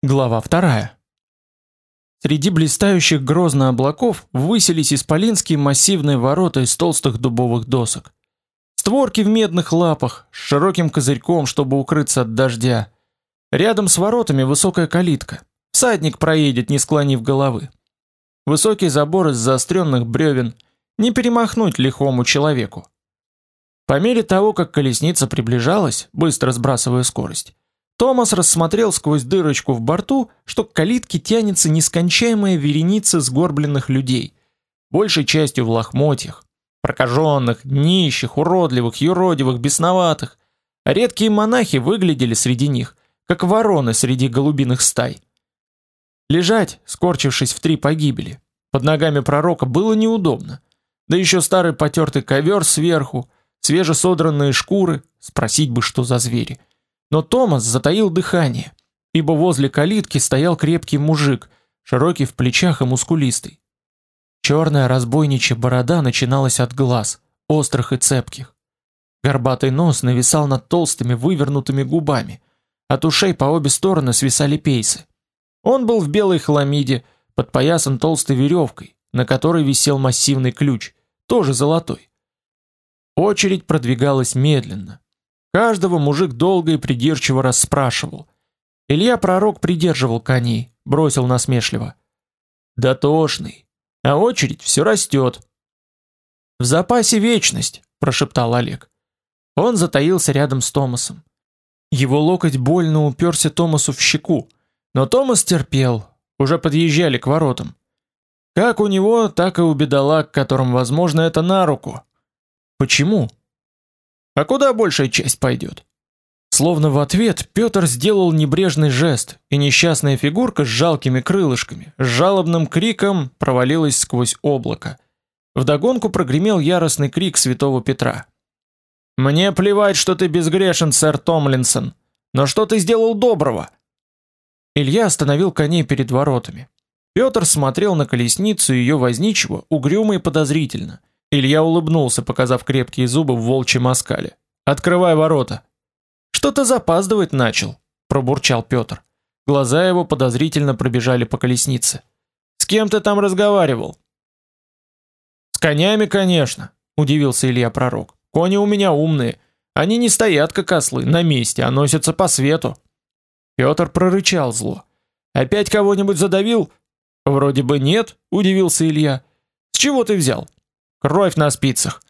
Глава вторая. Среди блистающих грозно облаков высились исполинские массивные ворота из толстых дубовых досок. Створки в медных лапах, с широким козырьком, чтобы укрыться от дождя. Рядом с воротами высокая калитка. Всадник проедет, не склонив головы. Высокий забор из заостренных бревен. Не перемахнуть лихому человеку. По мере того, как колесница приближалась, быстро сбрасывая скорость, Томас рассмотрел сквозь дырочку в борту, что к калитке тянется нескончаемая вереница сгорбленных людей, большей частью в лохмотьях, прокаженных, нищих, уродливых, юродивых, бесноватых. Редкие монахи выглядели среди них, как вороны среди голубиных стай. Лежать, скорчившись в три погибели, под ногами пророка было неудобно. Да еще старый потертый ковер сверху, свежесодранные шкуры, спросить бы, что за звери. Но Томас затаил дыхание, ибо возле калитки стоял крепкий мужик, широкий в плечах и мускулистый. Черная разбойничья борода начиналась от глаз, острых и цепких. Горбатый нос нависал над толстыми вывернутыми губами. От ушей по обе стороны свисали пейсы. Он был в белой хламиде, подпоясан толстой веревкой, на которой висел массивный ключ, тоже золотой. Очередь продвигалась медленно, Каждого мужик долго и придирчиво расспрашивал. Илья пророк придерживал коней, бросил насмешливо: "Дотошный, а очередь все растет. В запасе вечность", прошептал Олег. Он затаился рядом с Томасом. Его локоть больно уперся Томасу в щеку, но Томас терпел. Уже подъезжали к воротам. Как у него, так и у бедолаг, которым, возможно, это на руку. Почему? А куда большая часть пойдет? Словно в ответ Петр сделал небрежный жест, и несчастная фигурка с жалкими крылышками, с жалобным криком провалилась сквозь облако. Вдогонку прогремел яростный крик святого Петра. «Мне плевать, что ты безгрешен, сэр Томлинсон, но что ты сделал доброго?» Илья остановил коней перед воротами. Петр смотрел на колесницу и ее возничего угрюмо и подозрительно. Илья улыбнулся, показав крепкие зубы в волчьем оскале. Открывай ворота. Что-то запаздывать начал, пробурчал Петр. Глаза его подозрительно пробежали по колеснице. С кем ты там разговаривал? С конями, конечно, удивился Илья Пророк. Кони у меня умные. Они не стоят как ослы на месте, а носятся по свету. Петр прорычал зло. Опять кого-нибудь задавил? Вроде бы нет, удивился Илья. С чего ты взял? Кровь на спицах.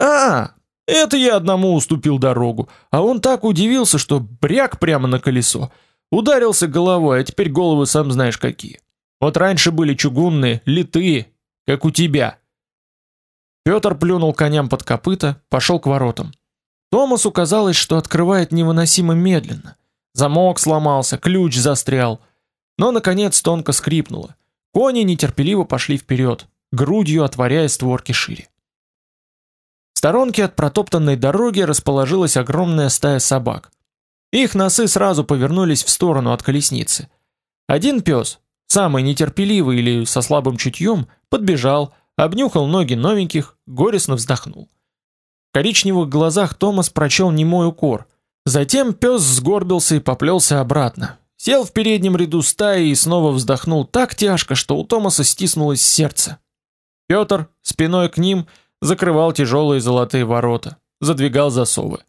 А, это я одному уступил дорогу, а он так удивился, что бряк прямо на колесо. Ударился головой, а теперь головы сам знаешь какие. Вот раньше были чугунные, литые, как у тебя. Петр плюнул коням под копыта, пошел к воротам. Томасу казалось, что открывает невыносимо медленно. Замок сломался, ключ застрял. Но наконец тонко скрипнуло. Кони нетерпеливо пошли вперед грудью отворяя створки шире. В сторонке от протоптанной дороги расположилась огромная стая собак. Их носы сразу повернулись в сторону от колесницы. Один пес, самый нетерпеливый или со слабым чутьем, подбежал, обнюхал ноги новеньких, горестно вздохнул. В коричневых глазах Томас прочел немой укор. Затем пес сгорбился и поплелся обратно. Сел в переднем ряду стаи и снова вздохнул так тяжко, что у Томаса стиснулось сердце. Петр, спиной к ним, закрывал тяжелые золотые ворота, задвигал засовы.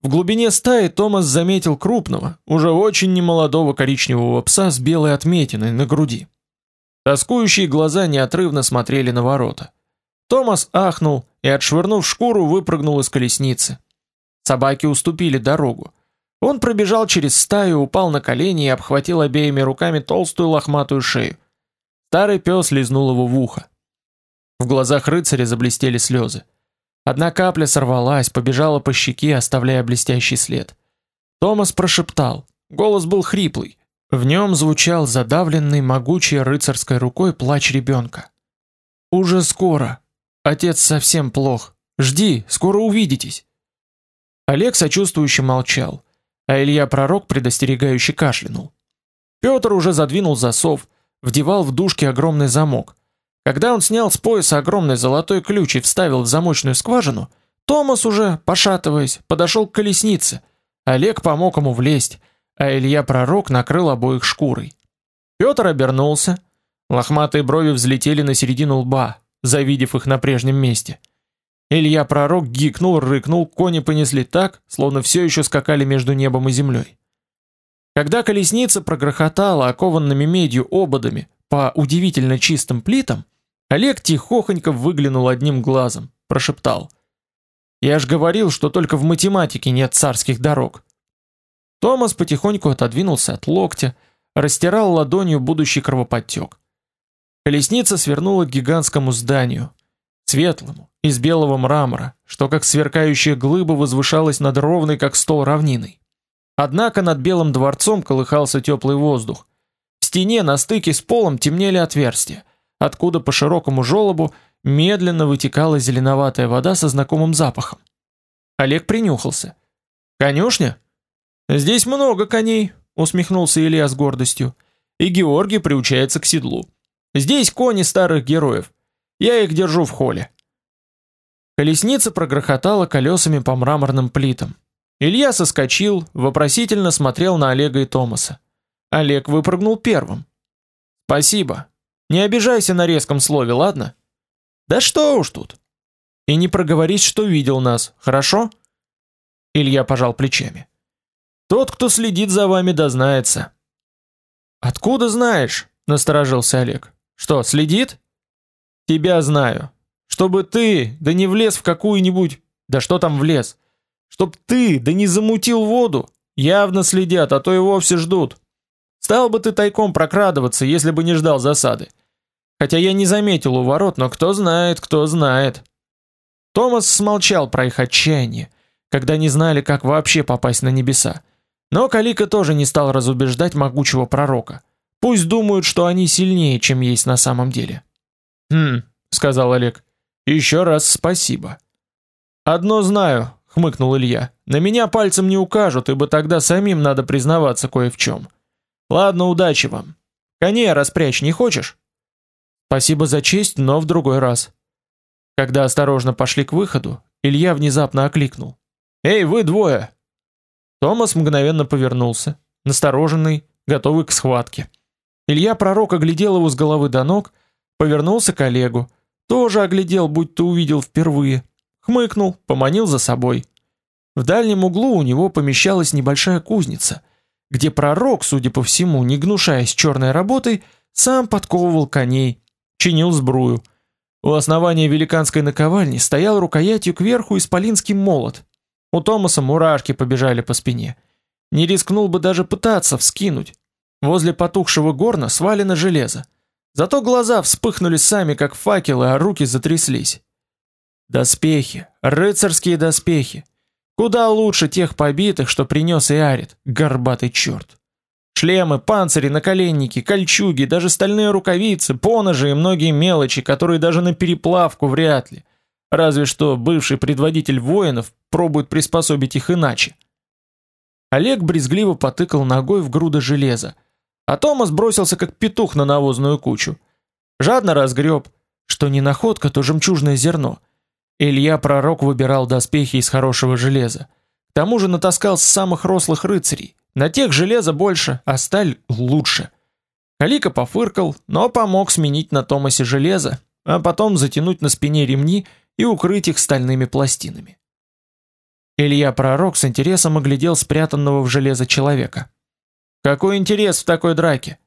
В глубине стаи Томас заметил крупного, уже очень немолодого коричневого пса с белой отметиной на груди. Тоскующие глаза неотрывно смотрели на ворота. Томас ахнул и, отшвырнув шкуру, выпрыгнул из колесницы. Собаки уступили дорогу. Он пробежал через стаю, упал на колени и обхватил обеими руками толстую лохматую шею. Старый пес лизнул его в ухо. В глазах рыцаря заблестели слезы. Одна капля сорвалась, побежала по щеке, оставляя блестящий след. Томас прошептал. Голос был хриплый. В нем звучал задавленный могучей рыцарской рукой плач ребенка. Уже скоро. Отец совсем плох. Жди, скоро увидитесь. Олег сочувствующе молчал, а Илья пророк предостерегающе кашлянул. Петр уже задвинул засов, вдевал в дужки огромный замок. Когда он снял с пояса огромный золотой ключ и вставил в замочную скважину, Томас уже, пошатываясь, подошел к колеснице. Олег помог ему влезть, а Илья Пророк накрыл обоих шкурой. Петр обернулся. Лохматые брови взлетели на середину лба, завидев их на прежнем месте. Илья Пророк гикнул, рыкнул, кони понесли так, словно все еще скакали между небом и землей. Когда колесница прогрохотала окованными медью ободами по удивительно чистым плитам, Олег тихохонько выглянул одним глазом, прошептал: "Я ж говорил, что только в математике нет царских дорог". Томас потихоньку отодвинулся от локтя, растирал ладонью будущий кровоподтек. Колесница свернула к гигантскому зданию, светлому, из белого мрамора, что как сверкающая глыба возвышалась над ровной как стол равниной. Однако над белым дворцом колыхался теплый воздух. В стене на стыке с полом темнели отверстия, откуда по широкому желобу медленно вытекала зеленоватая вода со знакомым запахом. Олег принюхался. Конюшня? Здесь много коней, усмехнулся Илья с гордостью. И Георгий приучается к седлу. Здесь кони старых героев. Я их держу в холле. Колесница прогрохотала колесами по мраморным плитам. Илья соскочил, вопросительно смотрел на Олега и Томаса. Олег выпрыгнул первым. Спасибо. Не обижайся на резком слове, ладно? Да что уж тут. И не проговорись, что видел нас, хорошо? Илья пожал плечами. Тот, кто следит за вами, дознается. Откуда знаешь? насторожился Олег. Что, следит? Тебя знаю. Чтобы ты, да не влез в какую-нибудь, да что там влез? Чтоб ты, да не замутил воду. Явно следят, а то и вовсе ждут. Стал бы ты тайком прокрадываться, если бы не ждал засады. Хотя я не заметил у ворот, но кто знает, кто знает. Томас смолчал про их отчаяние, когда не знали, как вообще попасть на небеса. Но Калика тоже не стал разубеждать могучего пророка. Пусть думают, что они сильнее, чем есть на самом деле. Хм, сказал Олег. Еще раз спасибо. Одно знаю, хмыкнул Илья. На меня пальцем не укажут, ибо тогда самим надо признаваться кое в чем. Ладно, удачи вам. Коней распрячь не хочешь? Спасибо за честь, но в другой раз. Когда осторожно пошли к выходу, Илья внезапно окликнул: "Эй, вы двое!" Томас мгновенно повернулся, настороженный, готовый к схватке. Илья пророк оглядел его с головы до ног, повернулся к Олегу. Тоже оглядел, будто увидел впервые. Хмыкнул, поманил за собой. В дальнем углу у него помещалась небольшая кузница, где пророк, судя по всему, не гнушаясь черной работой, сам подковывал коней, чинил сбрую. У основания великанской наковальни стоял рукоятью кверху исполинский молот. У Томаса мурашки побежали по спине. Не рискнул бы даже пытаться вскинуть. Возле потухшего горна свалено железо. Зато глаза вспыхнули сами, как факелы, а руки затряслись. Доспехи, рыцарские доспехи. Куда лучше тех побитых, что принес Иарит, горбатый черт. Шлемы, панцири, наколенники, кольчуги, даже стальные рукавицы, поножи и многие мелочи, которые даже на переплавку вряд ли. Разве что бывший предводитель воинов пробует приспособить их иначе. Олег брезгливо потыкал ногой в груды железа, а Томас бросился как петух на навозную кучу. Жадно разгреб, что не находка, то жемчужное зерно. Илья пророк выбирал доспехи из хорошего железа. К тому же натаскал с самых рослых рыцарей. На тех железа больше, а сталь лучше. Калика пофыркал, но помог сменить на Томасе железо, а потом затянуть на спине ремни и укрыть их стальными пластинами. Илья пророк с интересом оглядел спрятанного в железо человека. Какой интерес в такой драке?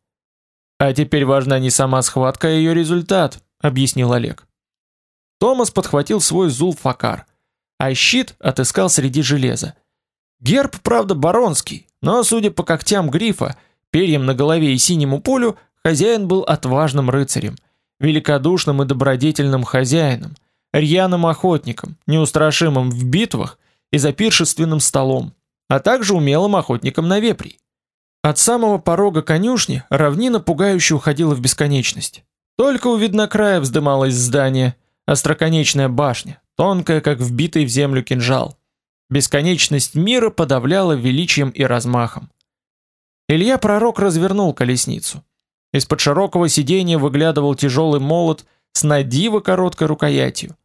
А теперь важна не сама схватка, а ее результат, объяснил Олег. Томас подхватил свой зулфакар, а щит отыскал среди железа. Герб, правда, баронский, но, судя по когтям грифа, перьям на голове и синему полю, хозяин был отважным рыцарем, великодушным и добродетельным хозяином, рьяным охотником, неустрашимым в битвах и за пиршественным столом, а также умелым охотником на вепрей. От самого порога конюшни равнина пугающе уходила в бесконечность. Только у виднокрая вздымалось здание, остроконечная башня, тонкая, как вбитый в землю кинжал. Бесконечность мира подавляла величием и размахом. Илья пророк развернул колесницу. Из-под широкого сиденья выглядывал тяжелый молот с надиво короткой рукоятью.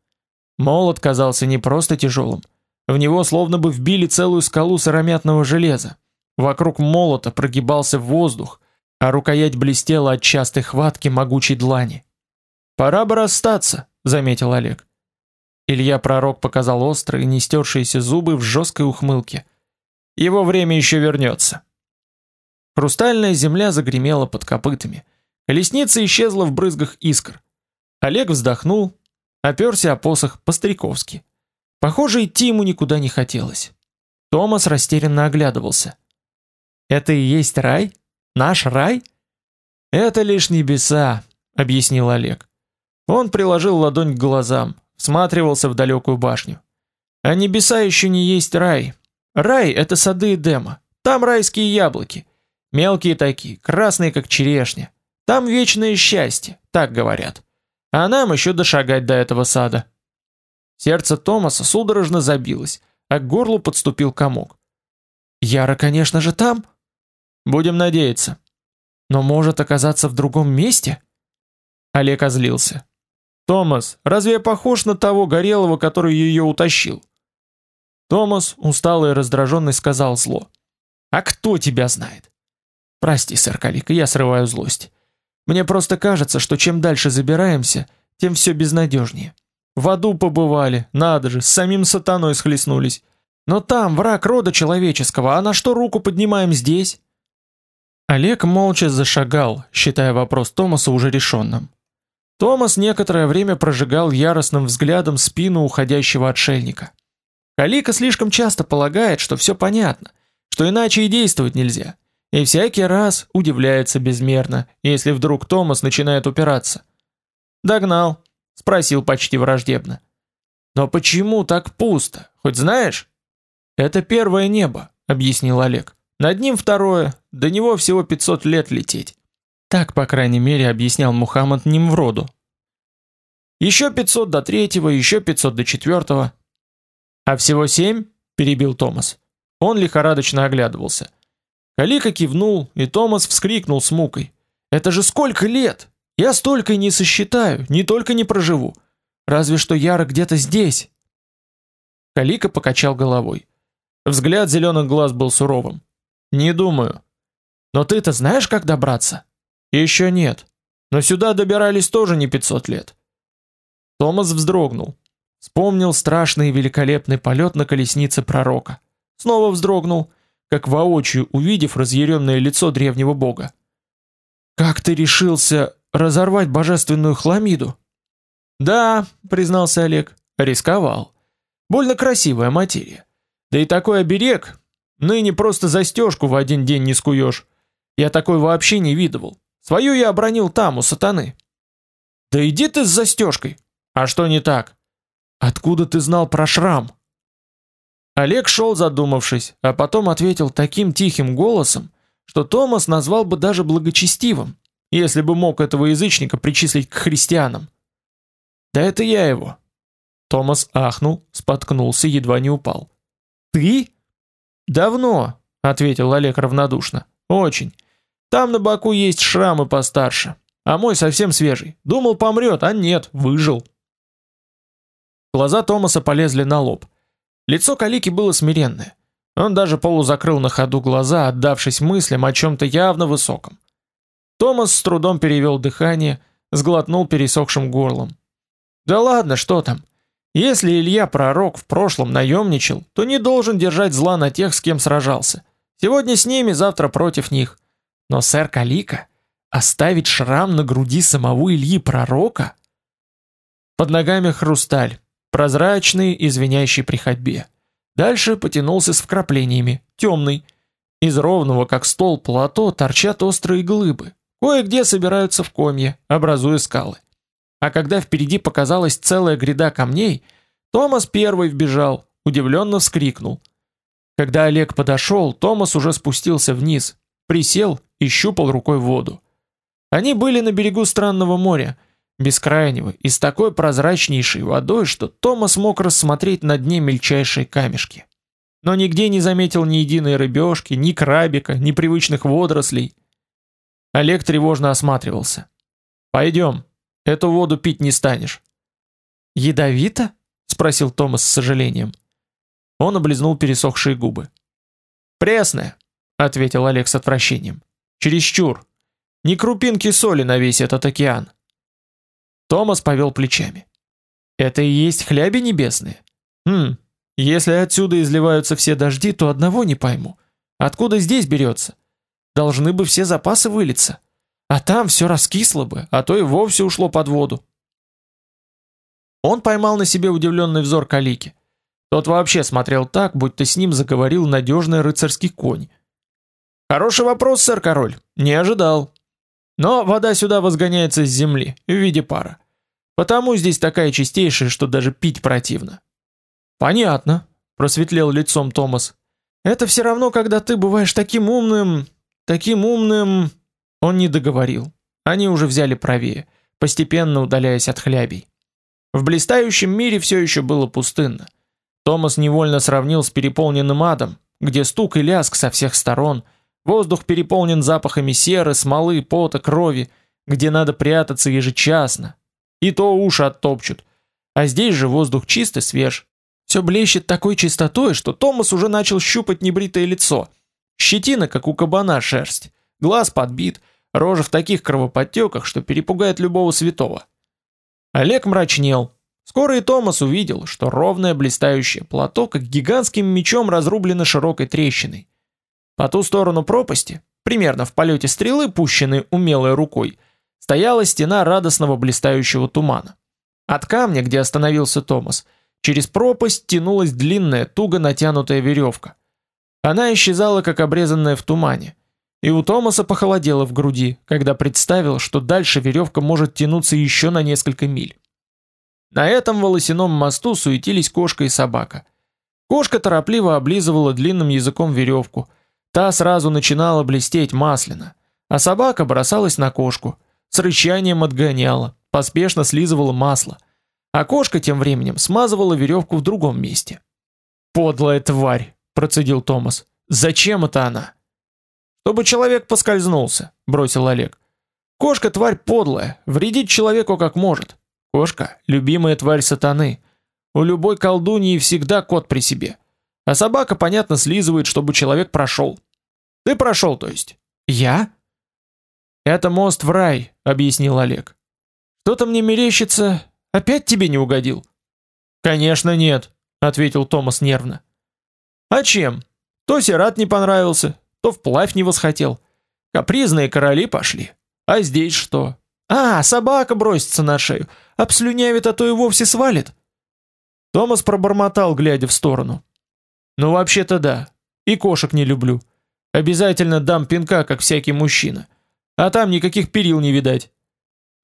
Молот казался не просто тяжелым, в него словно бы вбили целую скалу сыромятного железа. Вокруг молота прогибался воздух, а рукоять блестела от частой хватки могучей длани. «Пора бы расстаться», — заметил Олег. Илья Пророк показал острые, не стершиеся зубы в жесткой ухмылке. «Его время еще вернется». Хрустальная земля загремела под копытами. Колесница исчезла в брызгах искр. Олег вздохнул, оперся о посох по-стариковски. Похоже, идти ему никуда не хотелось. Томас растерянно оглядывался. «Это и есть рай? Наш рай?» «Это лишь небеса», — объяснил Олег. Он приложил ладонь к глазам, всматривался в далекую башню. «А небеса еще не есть рай. Рай — это сады Эдема. Там райские яблоки. Мелкие такие, красные, как черешня. Там вечное счастье, так говорят. А нам еще дошагать до этого сада». Сердце Томаса судорожно забилось, а к горлу подступил комок. Яра, конечно же, там. Будем надеяться. Но может оказаться в другом месте? Олег озлился. Томас, разве я похож на того горелого, который ее утащил? Томас, усталый и раздраженный, сказал зло. А кто тебя знает? Прости, сэр Калика, я срываю злость. Мне просто кажется, что чем дальше забираемся, тем все безнадежнее. В аду побывали, надо же, с самим сатаной схлестнулись. Но там враг рода человеческого, а на что руку поднимаем здесь? Олег молча зашагал, считая вопрос Томаса уже решенным. Томас некоторое время прожигал яростным взглядом спину уходящего отшельника. Калика слишком часто полагает, что все понятно, что иначе и действовать нельзя, и всякий раз удивляется безмерно, если вдруг Томас начинает упираться. Догнал, спросил почти враждебно. Но почему так пусто? Хоть знаешь? Это первое небо, объяснил Олег. Над ним второе, до него всего 500 лет лететь. Так, по крайней мере, объяснял Мухаммад Нимвроду. Еще 500 до третьего, еще 500 до четвертого. А всего семь? перебил Томас. Он лихорадочно оглядывался. Калика кивнул, и Томас вскрикнул с мукой. Это же сколько лет? Я столько и не сосчитаю, не только не проживу. Разве что Яра где-то здесь. Калика покачал головой. Взгляд зеленых глаз был суровым. Не думаю. Но ты-то знаешь, как добраться? Еще нет. Но сюда добирались тоже не 500 лет. Томас вздрогнул. Вспомнил страшный и великолепный полет на колеснице пророка. Снова вздрогнул, как воочию увидев разъяренное лицо древнего бога. Как ты решился разорвать божественную хламиду. Да, признался Олег, рисковал. Больно красивая материя. Да и такой оберег, ныне просто застежку в один день не скуешь. Я такой вообще не видывал. Свою я обронил там у сатаны. Да иди ты с застежкой. А что не так? Откуда ты знал про шрам? Олег шел задумавшись, а потом ответил таким тихим голосом, что Томас назвал бы даже благочестивым если бы мог этого язычника причислить к христианам. Да это я его. Томас ахнул, споткнулся, едва не упал. Ты? Давно, ответил Олег равнодушно. Очень. Там на боку есть шрамы постарше, а мой совсем свежий. Думал, помрет, а нет, выжил. Глаза Томаса полезли на лоб. Лицо Калики было смиренное. Он даже полузакрыл на ходу глаза, отдавшись мыслям о чем то явно высоком. Томас с трудом перевел дыхание, сглотнул пересохшим горлом. Да ладно, что там? Если Илья пророк в прошлом наемничал, то не должен держать зла на тех, с кем сражался. Сегодня с ними, завтра против них. Но сэр Калика оставить шрам на груди самого Ильи пророка? Под ногами хрусталь, прозрачный и звенящий при ходьбе. Дальше потянулся с вкраплениями, темный. Из ровного, как стол, плато торчат острые глыбы, Кое-где собираются в комья, образуя скалы. А когда впереди показалась целая гряда камней, Томас первый вбежал, удивленно вскрикнул. Когда Олег подошел, Томас уже спустился вниз, присел и щупал рукой воду. Они были на берегу странного моря, бескрайнего и с такой прозрачнейшей водой, что Томас мог рассмотреть на дне мельчайшие камешки. Но нигде не заметил ни единой рыбешки, ни крабика, ни привычных водорослей. Олег тревожно осматривался. Пойдем, эту воду пить не станешь. Ядовито? спросил Томас с сожалением. Он облизнул пересохшие губы. Пресная, ответил Олег с отвращением. Чересчур. Ни крупинки соли на весь этот океан. Томас повел плечами. Это и есть хляби небесные? Хм, если отсюда изливаются все дожди, то одного не пойму. Откуда здесь берется? Должны бы все запасы вылиться. А там все раскисло бы, а то и вовсе ушло под воду. Он поймал на себе удивленный взор Калики. Тот вообще смотрел так, будто с ним заговорил надежный рыцарский конь. Хороший вопрос, сэр король. Не ожидал. Но вода сюда возгоняется с земли в виде пара. Потому здесь такая чистейшая, что даже пить противно. Понятно, просветлел лицом Томас. Это все равно, когда ты бываешь таким умным, таким умным. Он не договорил. Они уже взяли правее, постепенно удаляясь от хлябей. В блистающем мире все еще было пустынно. Томас невольно сравнил с переполненным адом, где стук и лязг со всех сторон, воздух переполнен запахами серы, смолы, пота, крови, где надо прятаться ежечасно. И то уши оттопчут. А здесь же воздух чистый, свеж. Все блещет такой чистотой, что Томас уже начал щупать небритое лицо. Щетина, как у кабана, шерсть. Глаз подбит, рожа в таких кровоподтеках, что перепугает любого святого. Олег мрачнел. Скоро и Томас увидел, что ровное блистающее плато как гигантским мечом разрублено широкой трещиной. По ту сторону пропасти, примерно в полете стрелы, пущенной умелой рукой, стояла стена радостного блистающего тумана. От камня, где остановился Томас, через пропасть тянулась длинная, туго натянутая веревка. Она исчезала, как обрезанная в тумане. И у Томаса похолодело в груди, когда представил, что дальше веревка может тянуться еще на несколько миль. На этом волосяном мосту суетились кошка и собака. Кошка торопливо облизывала длинным языком веревку. Та сразу начинала блестеть масляно, а собака бросалась на кошку, с рычанием отгоняла, поспешно слизывала масло. А кошка тем временем смазывала веревку в другом месте. «Подлая тварь!» – процедил Томас. «Зачем это она?» Чтобы человек поскользнулся, бросил Олег. Кошка тварь подлая, вредит человеку как может. Кошка любимая тварь сатаны. У любой колдуньи всегда кот при себе. А собака, понятно, слизывает, чтобы человек прошел. Ты прошел, то есть? Я? Это мост в рай, объяснил Олег. Что-то мне мерещится, опять тебе не угодил? Конечно, нет, ответил Томас нервно. А чем? То Сират не понравился, то вплавь не восхотел. Капризные короли пошли. А здесь что? А, собака бросится на шею, обслюнявит, а то и вовсе свалит. Томас пробормотал, глядя в сторону. Ну вообще-то да. И кошек не люблю. Обязательно дам пинка, как всякий мужчина. А там никаких перил не видать.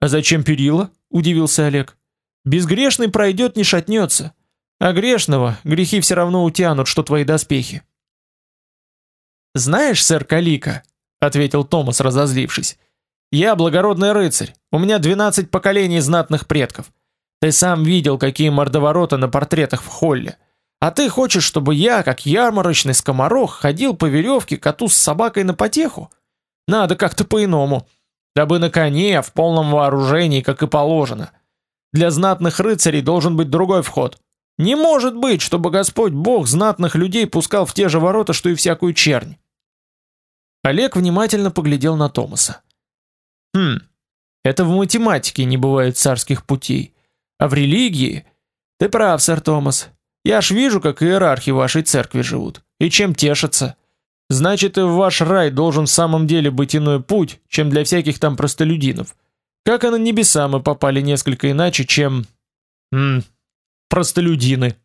А зачем перила? удивился Олег. Безгрешный пройдет, не шатнется. А грешного грехи все равно утянут, что твои доспехи. «Знаешь, сэр Калика», — ответил Томас, разозлившись, — «я благородный рыцарь, у меня 12 поколений знатных предков. Ты сам видел, какие мордовороты на портретах в холле. А ты хочешь, чтобы я, как ярмарочный скоморох, ходил по веревке коту с собакой на потеху? Надо как-то по-иному. Дабы на коне, в полном вооружении, как и положено. Для знатных рыцарей должен быть другой вход. Не может быть, чтобы Господь Бог знатных людей пускал в те же ворота, что и всякую чернь. Олег внимательно поглядел на Томаса. Хм. Это в математике не бывает царских путей, а в религии Ты прав, сэр Томас. Я ж вижу, как иерархи вашей церкви живут и чем тешатся. Значит, и в ваш рай должен в самом деле быть иной путь, чем для всяких там простолюдинов. Как и на небеса мы попали несколько иначе, чем... Хм, простолюдины.